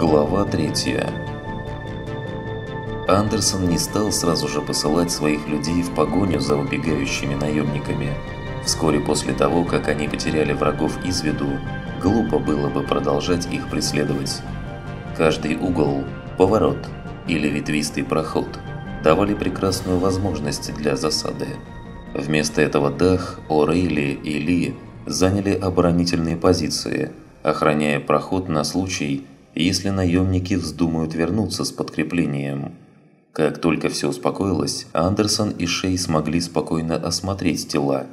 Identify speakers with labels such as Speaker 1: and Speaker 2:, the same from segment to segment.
Speaker 1: Глава 3 Андерсон не стал сразу же посылать своих людей в погоню за убегающими наемниками. Вскоре после того, как они потеряли врагов из виду, глупо было бы продолжать их преследовать. Каждый угол, поворот или ветвистый проход давали прекрасную возможность для засады. Вместо этого Дах, О'Рейли и Ли заняли оборонительные позиции, охраняя проход на случай, если наемники вздумают вернуться с подкреплением. Как только все успокоилось, Андерсон и Шей смогли спокойно осмотреть тела.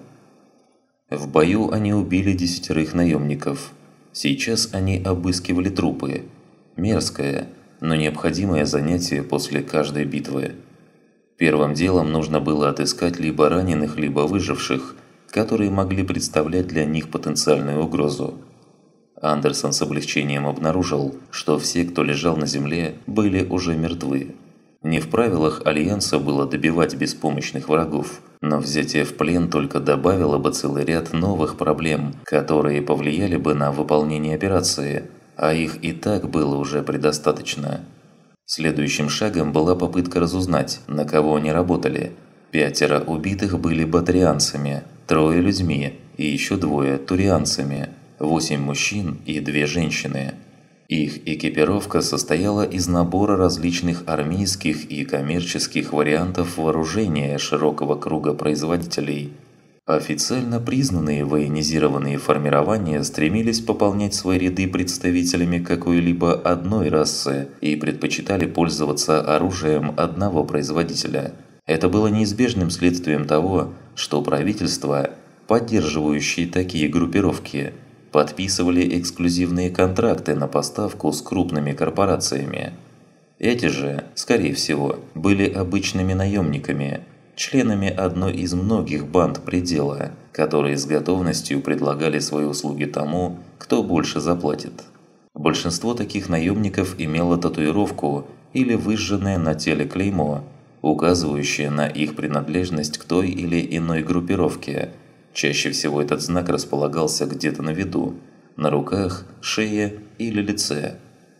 Speaker 1: В бою они убили десятерых наемников. Сейчас они обыскивали трупы. Мерзкое, но необходимое занятие после каждой битвы. Первым делом нужно было отыскать либо раненых, либо выживших, которые могли представлять для них потенциальную угрозу. Андерсон с облегчением обнаружил, что все, кто лежал на земле, были уже мертвы. Не в правилах Альянса было добивать беспомощных врагов, но взятие в плен только добавило бы целый ряд новых проблем, которые повлияли бы на выполнение операции, а их и так было уже предостаточно. Следующим шагом была попытка разузнать, на кого они работали. Пятеро убитых были батарианцами, трое людьми и еще двое турианцами, восемь мужчин и две женщины – их экипировка состояла из набора различных армейских и коммерческих вариантов вооружения широкого круга производителей. Официально признанные военизированные формирования стремились пополнять свои ряды представителями какой-либо одной расы и предпочитали пользоваться оружием одного производителя. Это было неизбежным следствием того, что правительства, поддерживающие такие группировки – подписывали эксклюзивные контракты на поставку с крупными корпорациями. Эти же, скорее всего, были обычными наемниками, членами одной из многих банд предела, которые с готовностью предлагали свои услуги тому, кто больше заплатит. Большинство таких наемников имело татуировку или выжженное на теле клеймо, указывающее на их принадлежность к той или иной группировке – Чаще всего этот знак располагался где-то на виду, на руках, шее или лице.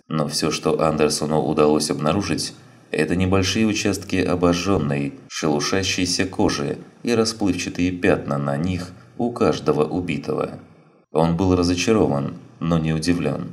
Speaker 1: Но все, что Андерсону удалось обнаружить, это небольшие участки обожженной, шелушащейся кожи и расплывчатые пятна на них у каждого убитого. Он был разочарован, но не удивлен.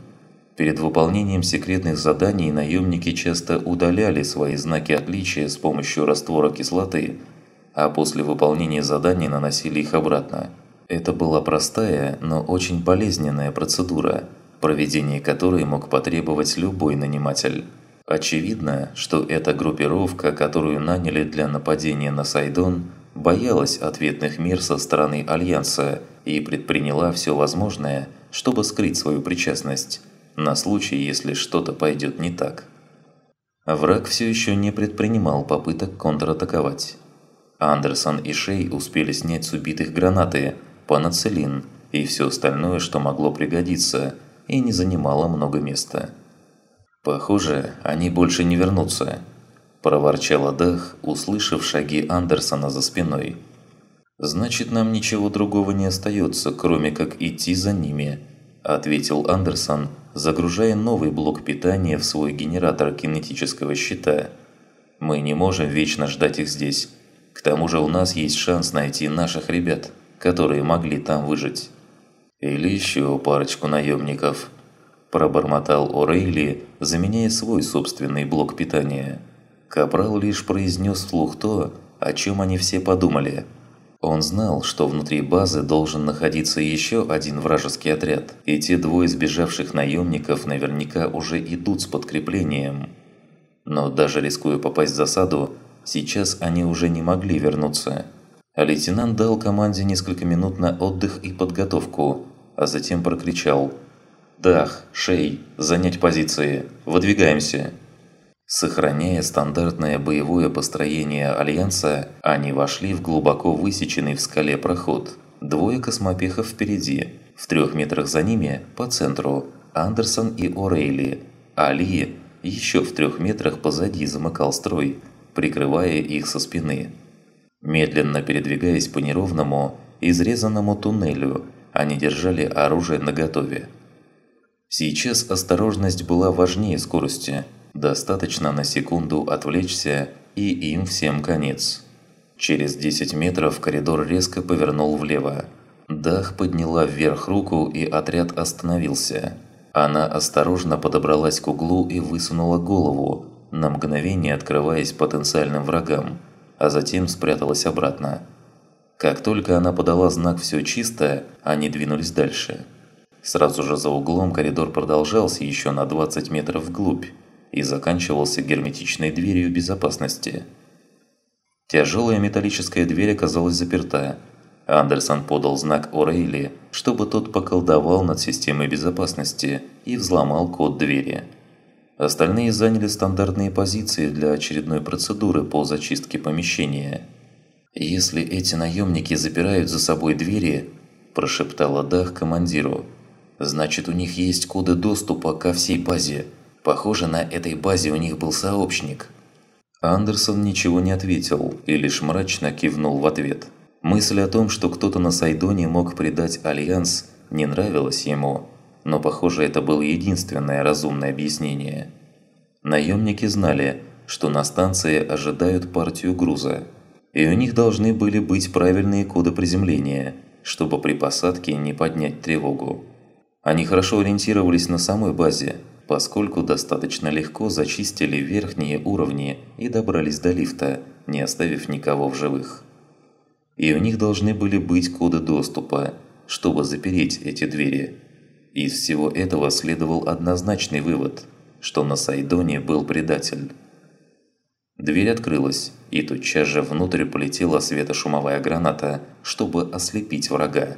Speaker 1: Перед выполнением секретных заданий наемники часто удаляли свои знаки отличия с помощью раствора кислоты – а после выполнения заданий наносили их обратно. Это была простая, но очень болезненная процедура, проведение которой мог потребовать любой наниматель. Очевидно, что эта группировка, которую наняли для нападения на Сайдон, боялась ответных мер со стороны Альянса и предприняла все возможное, чтобы скрыть свою причастность, на случай, если что-то пойдет не так. Враг все еще не предпринимал попыток контратаковать. Андерсон и Шей успели снять с убитых гранаты, панацелин и все остальное, что могло пригодиться, и не занимало много места. «Похоже, они больше не вернутся», – проворчал Дах, услышав шаги Андерсона за спиной. «Значит, нам ничего другого не остается, кроме как идти за ними», – ответил Андерсон, загружая новый блок питания в свой генератор кинетического щита. «Мы не можем вечно ждать их здесь. К тому же у нас есть шанс найти наших ребят, которые могли там выжить. Или еще парочку наемников. Пробормотал О'Рейли, заменяя свой собственный блок питания. Капрал лишь произнес вслух то, о чем они все подумали. Он знал, что внутри базы должен находиться еще один вражеский отряд, и те двое сбежавших наемников наверняка уже идут с подкреплением. Но даже рискуя попасть в засаду, Сейчас они уже не могли вернуться. Лейтенант дал команде несколько минут на отдых и подготовку, а затем прокричал «Дах, Шей, занять позиции! Выдвигаемся!» Сохраняя стандартное боевое построение Альянса, они вошли в глубоко высеченный в скале проход. Двое космопехов впереди, в трех метрах за ними, по центру, Андерсон и О'Рейли, а Ли еще в трех метрах позади замыкал строй – прикрывая их со спины. Медленно передвигаясь по неровному, изрезанному туннелю, они держали оружие наготове. Сейчас осторожность была важнее скорости. Достаточно на секунду отвлечься, и им всем конец. Через 10 метров коридор резко повернул влево. Дах подняла вверх руку, и отряд остановился. Она осторожно подобралась к углу и высунула голову, на мгновение открываясь потенциальным врагам, а затем спряталась обратно. Как только она подала знак «все чисто», они двинулись дальше. Сразу же за углом коридор продолжался еще на 20 метров вглубь и заканчивался герметичной дверью безопасности. Тяжелая металлическая дверь оказалась заперта. Андерсон подал знак О'Рейли, чтобы тот поколдовал над системой безопасности и взломал код двери. Остальные заняли стандартные позиции для очередной процедуры по зачистке помещения. «Если эти наемники запирают за собой двери», – прошептала Дах командиру, – «значит у них есть коды доступа ко всей базе. Похоже, на этой базе у них был сообщник». Андерсон ничего не ответил и лишь мрачно кивнул в ответ. Мысль о том, что кто-то на Сайдоне мог предать Альянс, не нравилась ему, но похоже это было единственное разумное объяснение. Наемники знали, что на станции ожидают партию груза, и у них должны были быть правильные коды приземления, чтобы при посадке не поднять тревогу. Они хорошо ориентировались на самой базе – поскольку достаточно легко зачистили верхние уровни и добрались до лифта, не оставив никого в живых. И у них должны были быть коды доступа, чтобы запереть эти двери. Из всего этого следовал однозначный вывод, что на Сайдоне был предатель. Дверь открылась, и тотчас же внутрь полетела светошумовая граната, чтобы ослепить врага.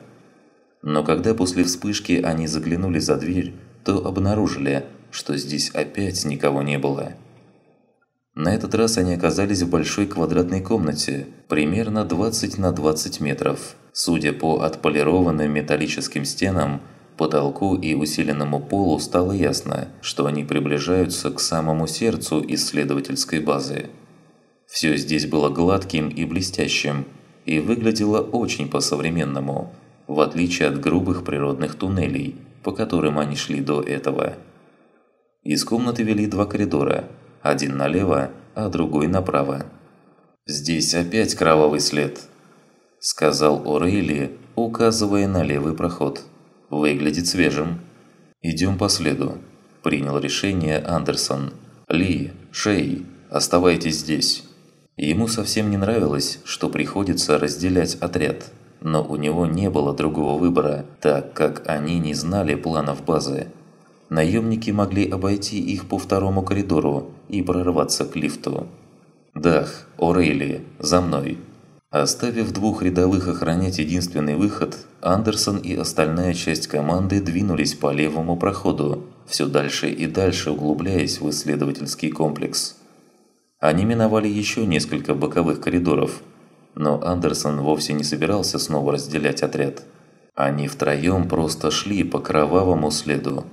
Speaker 1: Но когда после вспышки они заглянули за дверь, то обнаружили, что здесь опять никого не было. На этот раз они оказались в большой квадратной комнате, примерно 20 на 20 метров. Судя по отполированным металлическим стенам, потолку и усиленному полу стало ясно, что они приближаются к самому сердцу исследовательской базы. Все здесь было гладким и блестящим, и выглядело очень по-современному, в отличие от грубых природных туннелей, по которым они шли до этого. Из комнаты вели два коридора, один налево, а другой направо. «Здесь опять кровавый след», – сказал Орейли, указывая на левый проход. «Выглядит свежим». «Идем по следу», – принял решение Андерсон. «Ли, Шей, оставайтесь здесь». Ему совсем не нравилось, что приходится разделять отряд, но у него не было другого выбора, так как они не знали планов базы наемники могли обойти их по второму коридору и прорваться к лифту. «Дах, Орейли, за мной!» Оставив двух рядовых охранять единственный выход, Андерсон и остальная часть команды двинулись по левому проходу, все дальше и дальше углубляясь в исследовательский комплекс. Они миновали еще несколько боковых коридоров, но Андерсон вовсе не собирался снова разделять отряд. Они втроем просто шли по кровавому следу,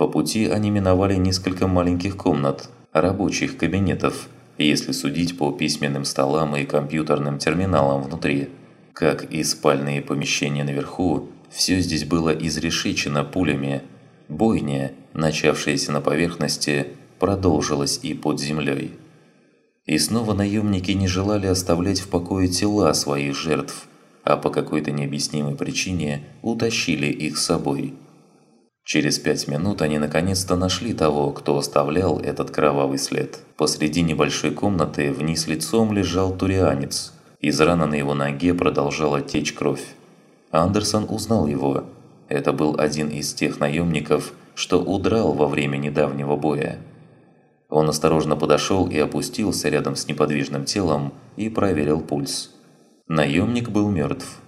Speaker 1: по пути они миновали несколько маленьких комнат, рабочих кабинетов, если судить по письменным столам и компьютерным терминалам внутри. Как и спальные помещения наверху, все здесь было изрешечено пулями. Бойня, начавшаяся на поверхности, продолжилась и под землей. И снова наемники не желали оставлять в покое тела своих жертв, а по какой-то необъяснимой причине утащили их с собой – Через пять минут они наконец-то нашли того, кто оставлял этот кровавый след. Посреди небольшой комнаты вниз лицом лежал турианец. Из раны на его ноге продолжала течь кровь. Андерсон узнал его. Это был один из тех наемников, что удрал во время недавнего боя. Он осторожно подошел и опустился рядом с неподвижным телом и проверил пульс. Наемник был мертв.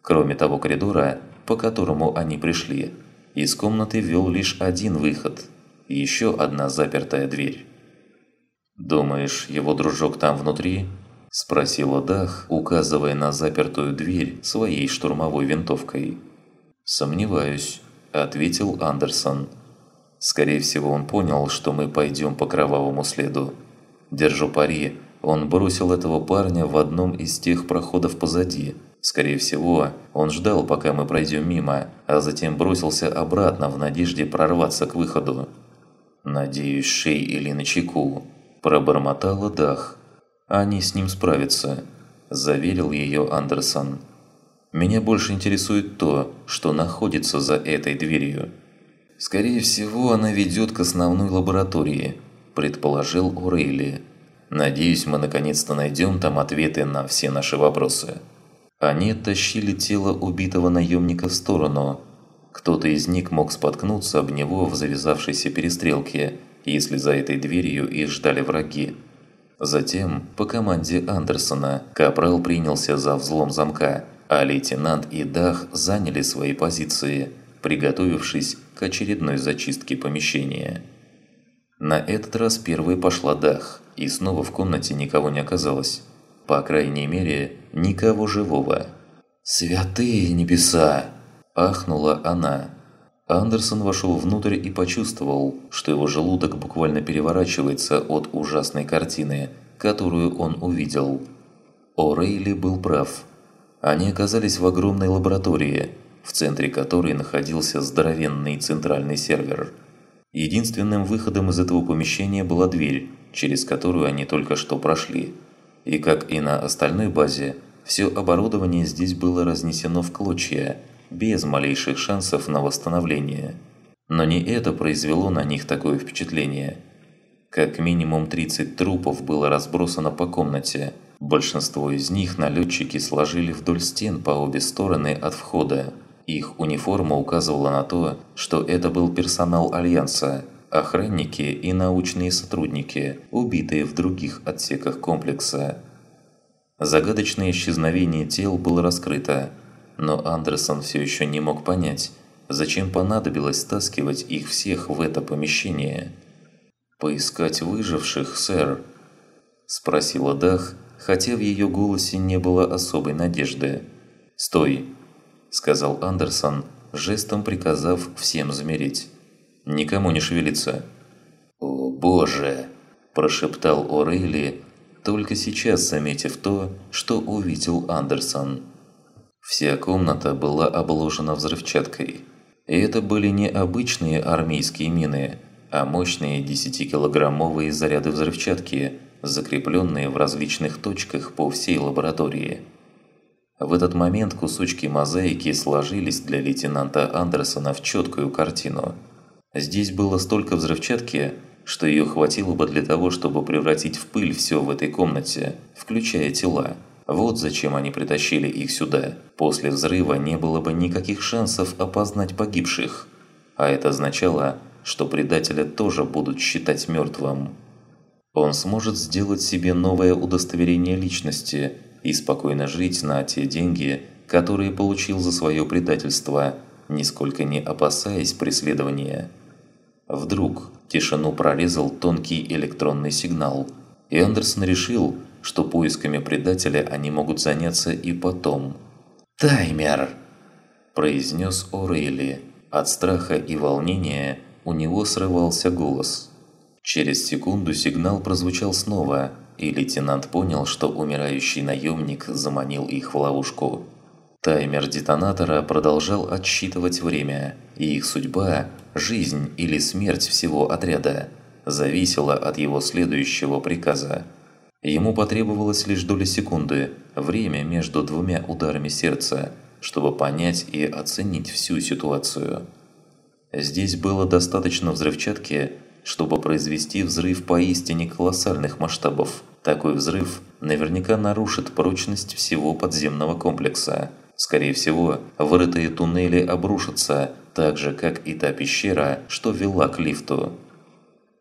Speaker 1: Кроме того коридора, по которому они пришли, из комнаты вел лишь один выход, еще одна запертая дверь. «Думаешь, его дружок там внутри?» – спросила Дах, указывая на запертую дверь своей штурмовой винтовкой. «Сомневаюсь», – ответил Андерсон. «Скорее всего, он понял, что мы пойдем по кровавому следу. Держу пари, он бросил этого парня в одном из тех проходов позади, Скорее всего, он ждал, пока мы пройдем мимо, а затем бросился обратно в надежде прорваться к выходу. «Надеюсь, Шей или Начеку», – пробормотала Дах. «Они с ним справятся», – заверил ее Андерсон. «Меня больше интересует то, что находится за этой дверью». «Скорее всего, она ведет к основной лаборатории», – предположил Урейли. «Надеюсь, мы наконец-то найдем там ответы на все наши вопросы». Они тащили тело убитого наемника в сторону. Кто-то из них мог споткнуться об него в завязавшейся перестрелке, если за этой дверью их ждали враги. Затем, по команде Андерсона, Капрал принялся за взлом замка, а лейтенант и Дах заняли свои позиции, приготовившись к очередной зачистке помещения. На этот раз первой пошла Дах, и снова в комнате никого не оказалось. По крайней мере, никого живого. «Святые небеса!» – ахнула она. Андерсон вошел внутрь и почувствовал, что его желудок буквально переворачивается от ужасной картины, которую он увидел. О'Рейли был прав. Они оказались в огромной лаборатории, в центре которой находился здоровенный центральный сервер. Единственным выходом из этого помещения была дверь, через которую они только что прошли – и как и на остальной базе, все оборудование здесь было разнесено в клочья, без малейших шансов на восстановление. Но не это произвело на них такое впечатление. Как минимум 30 трупов было разбросано по комнате. Большинство из них налетчики сложили вдоль стен по обе стороны от входа. Их униформа указывала на то, что это был персонал Альянса, охранники и научные сотрудники, убитые в других отсеках комплекса. Загадочное исчезновение тел было раскрыто, но Андерсон все еще не мог понять, зачем понадобилось стаскивать их всех в это помещение. «Поискать выживших, сэр?» – спросила Дах, хотя в ее голосе не было особой надежды. «Стой!» – сказал Андерсон, жестом приказав всем замереть. Никому не шевелиться. «О боже!» – прошептал Орейли, только сейчас заметив то, что увидел Андерсон. Вся комната была обложена взрывчаткой. И это были не обычные армейские мины, а мощные 10-килограммовые заряды взрывчатки, закрепленные в различных точках по всей лаборатории. В этот момент кусочки мозаики сложились для лейтенанта Андерсона в четкую картину – Здесь было столько взрывчатки, что ее хватило бы для того, чтобы превратить в пыль все в этой комнате, включая тела. Вот зачем они притащили их сюда. После взрыва не было бы никаких шансов опознать погибших. А это означало, что предателя тоже будут считать мертвым. Он сможет сделать себе новое удостоверение личности и спокойно жить на те деньги, которые получил за свое предательство, нисколько не опасаясь преследования. Вдруг тишину прорезал тонкий электронный сигнал, и Андерсон решил, что поисками предателя они могут заняться и потом. «Таймер!» – произнес Орейли. От страха и волнения у него срывался голос. Через секунду сигнал прозвучал снова, и лейтенант понял, что умирающий наемник заманил их в ловушку. Таймер детонатора продолжал отсчитывать время, и их судьба, жизнь или смерть всего отряда, зависела от его следующего приказа. Ему потребовалось лишь доля секунды, время между двумя ударами сердца, чтобы понять и оценить всю ситуацию. Здесь было достаточно взрывчатки, чтобы произвести взрыв поистине колоссальных масштабов. Такой взрыв наверняка нарушит прочность всего подземного комплекса. Скорее всего, вырытые туннели обрушатся, так же, как и та пещера, что вела к лифту.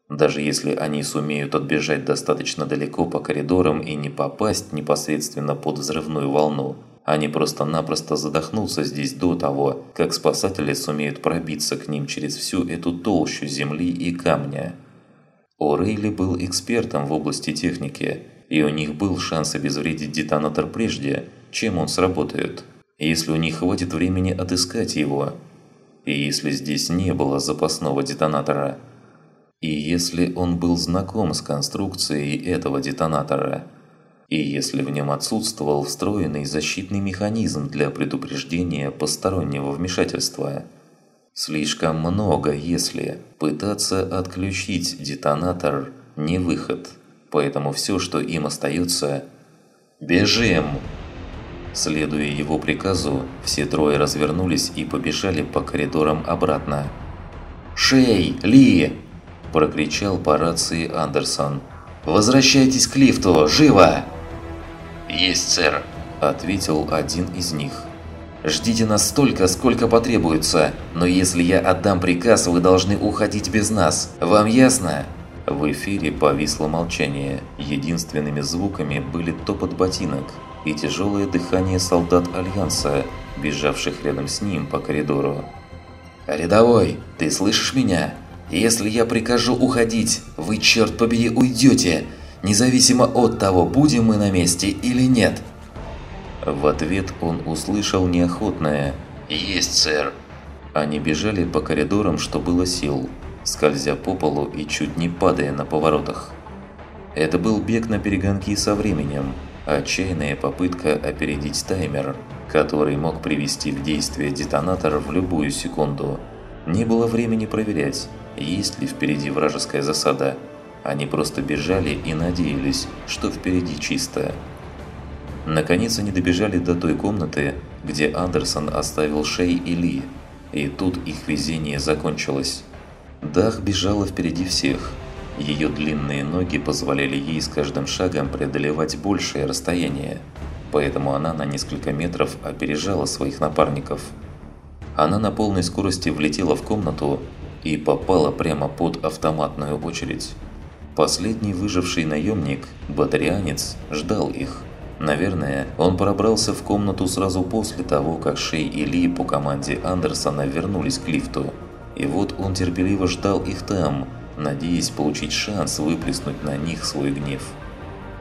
Speaker 1: Даже если они сумеют отбежать достаточно далеко по коридорам и не попасть непосредственно под взрывную волну, они просто-напросто задохнутся здесь до того, как спасатели сумеют пробиться к ним через всю эту толщу земли и камня. О'Рейли был экспертом в области техники, и у них был шанс обезвредить детонатор прежде, чем он сработает если у них хватит времени отыскать его, и если здесь не было запасного детонатора, и если он был знаком с конструкцией этого детонатора, и если в нем отсутствовал встроенный защитный механизм для предупреждения постороннего вмешательства. Слишком много, если пытаться отключить детонатор – не выход, поэтому все, что им остается – «Бежим!». Следуя его приказу, все трое развернулись и побежали по коридорам обратно. «Шей! Ли!» – прокричал по рации Андерсон. «Возвращайтесь к лифту! Живо!»
Speaker 2: «Есть, сэр», –
Speaker 1: ответил один из них. «Ждите нас столько, сколько потребуется, но если я отдам приказ, вы должны уходить без нас. Вам ясно?» В эфире повисло молчание. Единственными звуками были топот ботинок и тяжелое дыхание солдат Альянса, бежавших рядом с ним по коридору. «Рядовой, ты слышишь меня? Если я прикажу уходить, вы, черт побери, уйдете!» независимо от того, будем мы на месте или нет. В ответ он услышал неохотное
Speaker 2: «Есть, сэр».
Speaker 1: Они бежали по коридорам, что было сил, скользя по полу и чуть не падая на поворотах. Это был бег на перегонки со временем, отчаянная попытка опередить таймер, который мог привести в действие детонатор в любую секунду. Не было времени проверять, есть ли впереди вражеская засада – они просто бежали и надеялись, что впереди чисто. Наконец они добежали до той комнаты, где Андерсон оставил Шей и Ли, и тут их везение закончилось. Дах бежала впереди всех. Ее длинные ноги позволяли ей с каждым шагом преодолевать большее расстояние, поэтому она на несколько метров опережала своих напарников. Она на полной скорости влетела в комнату и попала прямо под автоматную очередь. Последний выживший наемник, батарианец, ждал их. Наверное, он пробрался в комнату сразу после того, как Шей и Ли по команде Андерсона вернулись к лифту. И вот он терпеливо ждал их там, надеясь получить шанс выплеснуть на них свой гнев.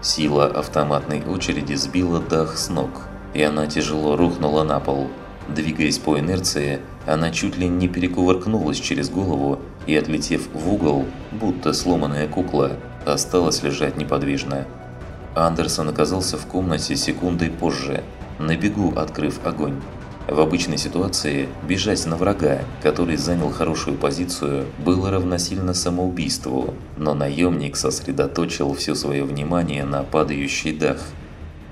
Speaker 1: Сила автоматной очереди сбила Дах с ног, и она тяжело рухнула на пол. Двигаясь по инерции, она чуть ли не перекувыркнулась через голову и, отлетев в угол, будто сломанная кукла, осталась лежать неподвижно. Андерсон оказался в комнате секундой позже, на бегу открыв огонь. В обычной ситуации бежать на врага, который занял хорошую позицию, было равносильно самоубийству, но наемник сосредоточил все свое внимание на падающий дах.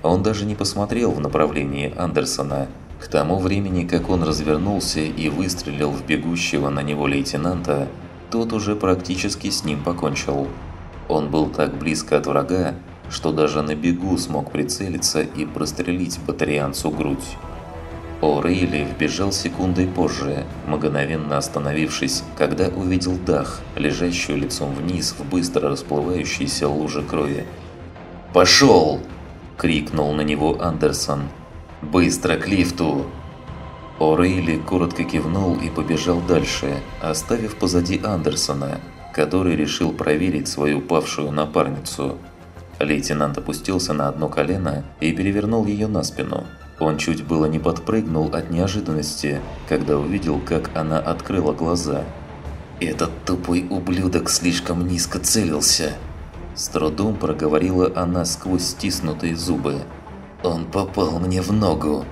Speaker 1: Он даже не посмотрел в направлении Андерсона, к тому времени, как он развернулся и выстрелил в бегущего на него лейтенанта, тот уже практически с ним покончил. Он был так близко от врага, что даже на бегу смог прицелиться и прострелить батарианцу грудь. О'Рейли вбежал секундой позже, мгновенно остановившись, когда увидел дах, лежащую лицом вниз в быстро расплывающейся луже крови. «Пошел!» – крикнул на него Андерсон. «Быстро к лифту!» О'Рейли коротко кивнул и побежал дальше, оставив позади Андерсона, который решил проверить свою павшую напарницу. Лейтенант опустился на одно колено и перевернул ее на спину. Он чуть было не подпрыгнул от неожиданности, когда увидел, как она открыла глаза. «Этот тупой ублюдок слишком низко целился!» С трудом проговорила она сквозь стиснутые зубы. Он попал мне в ногу.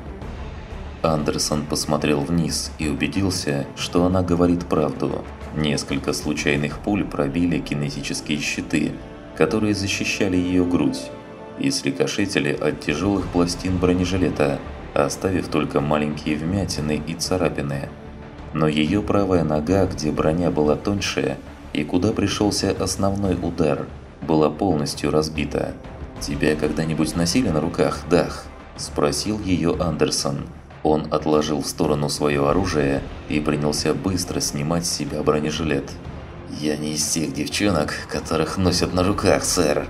Speaker 1: Андерсон посмотрел вниз и убедился, что она говорит правду. Несколько случайных пуль пробили кинетические щиты, которые защищали ее грудь, и срикошетили от тяжелых пластин бронежилета, оставив только маленькие вмятины и царапины. Но ее правая нога, где броня была тоньше и куда пришелся основной удар, была полностью разбита. «Тебя когда-нибудь носили на руках, Дах?» – спросил ее Андерсон. Он отложил в сторону свое оружие и принялся быстро снимать с себя бронежилет. «Я не из тех девчонок, которых носят на руках, сэр!»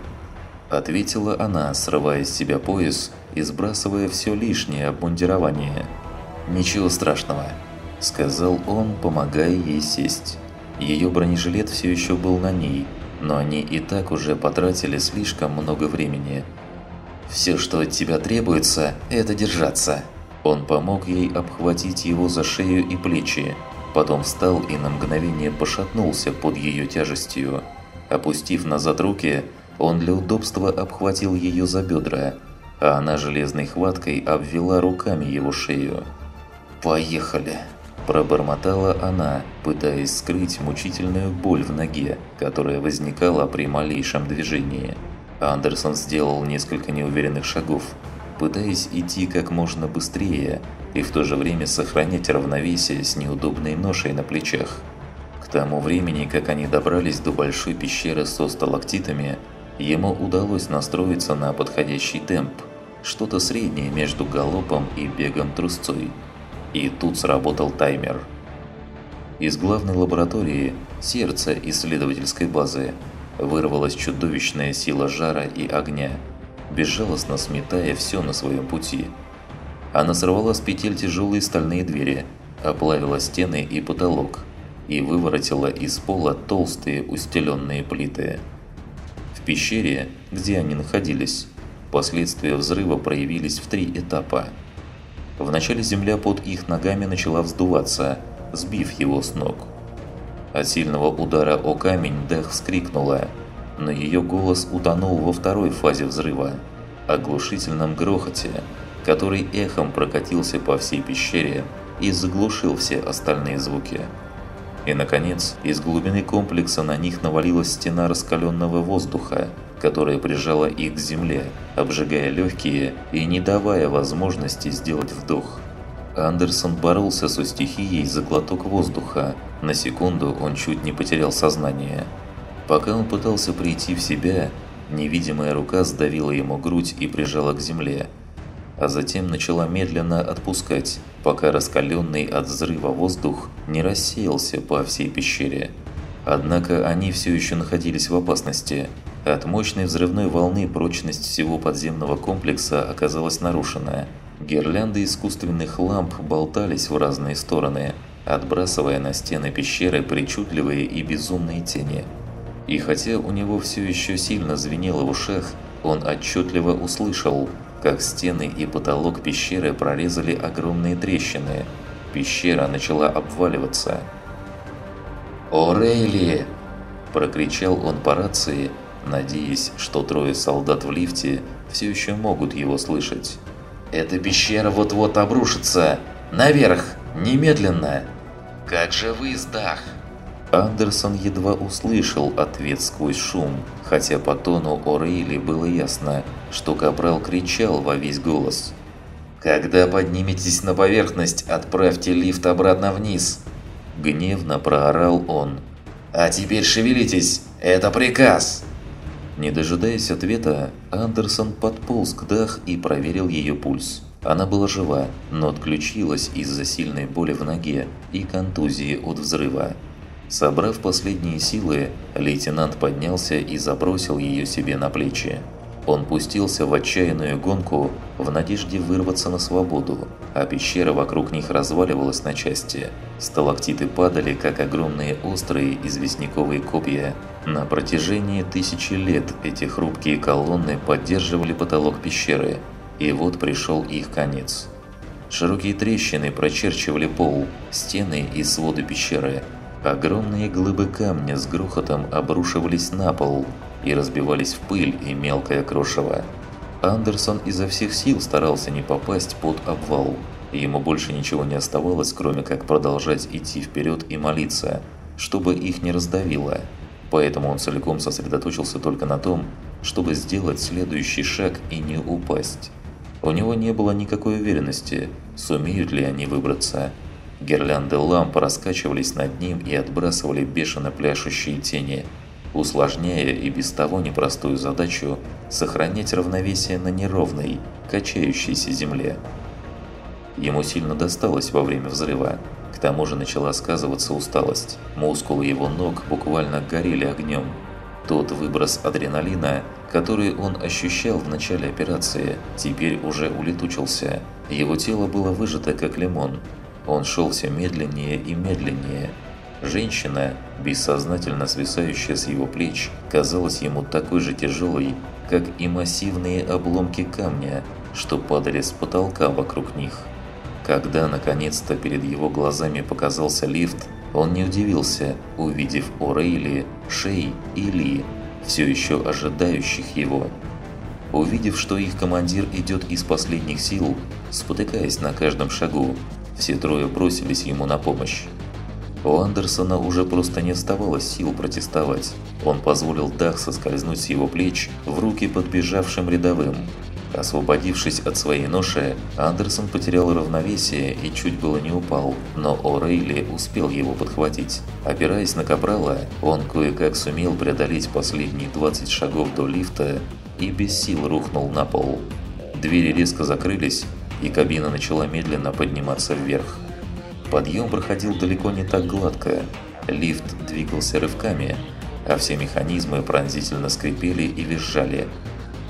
Speaker 1: Ответила она, срывая с себя пояс и сбрасывая все лишнее обмундирование. «Ничего страшного», – сказал он, помогая ей сесть. Ее бронежилет все еще был на ней, но они и так уже потратили слишком много времени. «Все, что от тебя требуется, это держаться». Он помог ей обхватить его за шею и плечи, потом встал и на мгновение пошатнулся под ее тяжестью. Опустив назад руки, Он для удобства обхватил ее за бедра, а она железной хваткой обвела руками его шею. «Поехали!» – пробормотала она, пытаясь скрыть мучительную боль в ноге, которая возникала при малейшем движении. Андерсон сделал несколько неуверенных шагов, пытаясь идти как можно быстрее и в то же время сохранять равновесие с неудобной ношей на плечах. К тому времени, как они добрались до большой пещеры со сталактитами, ему удалось настроиться на подходящий темп, что-то среднее между галопом и бегом трусцой. И тут сработал таймер. Из главной лаборатории, сердца исследовательской базы, вырвалась чудовищная сила жара и огня, безжалостно сметая все на своем пути. Она сорвала с петель тяжелые стальные двери, оплавила стены и потолок и выворотила из пола толстые устеленные плиты. В пещере, где они находились, последствия взрыва проявились в три этапа. Вначале земля под их ногами начала вздуваться, сбив его с ног. От сильного удара о камень Дэх вскрикнула, но ее голос утонул во второй фазе взрыва, оглушительном грохоте, который эхом прокатился по всей пещере и заглушил все остальные звуки. И, наконец, из глубины комплекса на них навалилась стена раскаленного воздуха, которая прижала их к земле, обжигая легкие и не давая возможности сделать вдох. Андерсон боролся со стихией за глоток воздуха. На секунду он чуть не потерял сознание. Пока он пытался прийти в себя, невидимая рука сдавила ему грудь и прижала к земле, а затем начала медленно отпускать, пока раскаленный от взрыва воздух не рассеялся по всей пещере. Однако они все еще находились в опасности. От мощной взрывной волны прочность всего подземного комплекса оказалась нарушена. Гирлянды искусственных ламп болтались в разные стороны, отбрасывая на стены пещеры причудливые и безумные тени. И хотя у него все еще сильно звенело в ушах, он отчетливо услышал, как стены и потолок пещеры прорезали огромные трещины. Пещера начала обваливаться. «Орейли!» – прокричал он по рации, надеясь, что трое солдат в лифте все еще могут его слышать. «Эта пещера вот-вот обрушится! Наверх! Немедленно!» «Как же вы, Сдах?» Андерсон едва услышал ответ сквозь шум, хотя по тону Орейли было ясно, что Капрал кричал во весь голос. «Когда подниметесь на поверхность, отправьте лифт обратно вниз!» Гневно проорал он. «А теперь шевелитесь! Это приказ!» Не дожидаясь ответа, Андерсон подполз к Дах и проверил ее пульс. Она была жива, но отключилась из-за сильной боли в ноге и контузии от взрыва. Собрав последние силы, лейтенант поднялся и забросил ее себе на плечи. Он пустился в отчаянную гонку в надежде вырваться на свободу, а пещера вокруг них разваливалась на части. Сталактиты падали, как огромные острые известняковые копья. На протяжении тысячи лет эти хрупкие колонны поддерживали потолок пещеры, и вот пришел их конец. Широкие трещины прочерчивали пол, стены и своды пещеры. Огромные глыбы камня с грохотом обрушивались на пол, и разбивались в пыль и мелкое крошево. Андерсон изо всех сил старался не попасть под обвал. Ему больше ничего не оставалось, кроме как продолжать идти вперед и молиться, чтобы их не раздавило. Поэтому он целиком сосредоточился только на том, чтобы сделать следующий шаг и не упасть. У него не было никакой уверенности, сумеют ли они выбраться. Гирлянды ламп раскачивались над ним и отбрасывали бешено пляшущие тени – усложняя и без того непростую задачу сохранять равновесие на неровной, качающейся земле. Ему сильно досталось во время взрыва, к тому же начала сказываться усталость, мускулы его ног буквально горели огнем. Тот выброс адреналина, который он ощущал в начале операции, теперь уже улетучился. Его тело было выжато как лимон. Он шел все медленнее и медленнее, Женщина, бессознательно свисающая с его плеч, казалась ему такой же тяжелой, как и массивные обломки камня, что падали с потолка вокруг них. Когда наконец-то перед его глазами показался лифт, он не удивился, увидев Орейли, Шей и Ли все еще ожидающих его. Увидев, что их командир идет из последних сил, спотыкаясь на каждом шагу, все трое бросились ему на помощь. У Андерсона уже просто не оставалось сил протестовать. Он позволил Дах соскользнуть с его плеч в руки подбежавшим рядовым. Освободившись от своей ноши, Андерсон потерял равновесие и чуть было не упал, но О'Рейли успел его подхватить. Опираясь на Капрала, он кое-как сумел преодолеть последние 20 шагов до лифта и без сил рухнул на пол. Двери резко закрылись, и кабина начала медленно подниматься вверх. Подъем проходил далеко не так гладко. Лифт двигался рывками, а все механизмы пронзительно скрипели и визжали.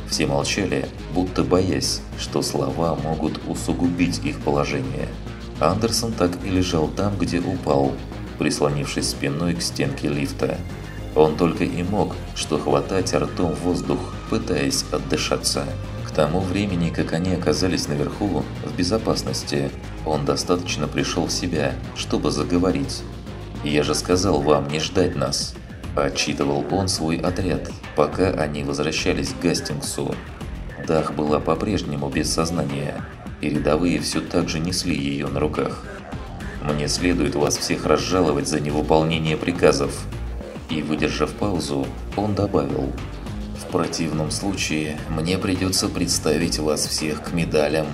Speaker 1: Все молчали, будто боясь, что слова могут усугубить их положение. Андерсон так и лежал там, где упал, прислонившись спиной к стенке лифта. Он только и мог, что хватать ртом воздух, пытаясь отдышаться тому времени, как они оказались наверху, в безопасности, он достаточно пришел в себя, чтобы заговорить. «Я же сказал вам не ждать нас», – отчитывал он свой отряд, пока они возвращались к Гастингсу. Дах была по-прежнему без сознания, и рядовые все так же несли ее на руках. «Мне следует вас всех разжаловать за невыполнение приказов». И, выдержав паузу, он добавил – в противном случае мне придется представить вас всех к медалям